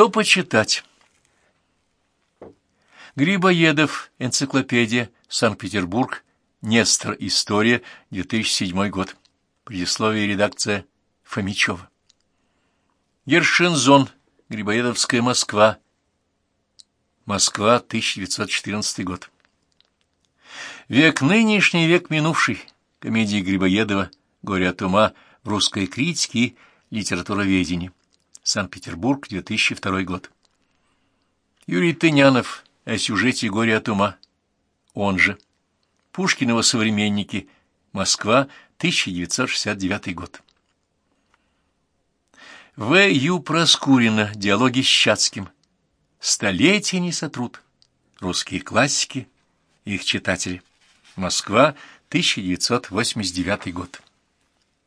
Что почитать? Грибоедов. Энциклопедия. Санкт-Петербург. Нестор. История. 2007 год. Предисловие редакция Фомичева. Ершинзон. Грибоедовская Москва. Москва, 1914 год. Век нынешний, век минувший. Комедии Грибоедова «Горе от ума» в русской критике и литературоведении. Санкт-Петербург, 2002 год. Юрий Тынянов о сюжете «Горе от ума». Он же. Пушкинова современники. Москва, 1969 год. В. Ю. Проскурина. Диалоги с Щацким. Столетия не сотрут. Русские классики. Их читатели. Москва, 1989 год.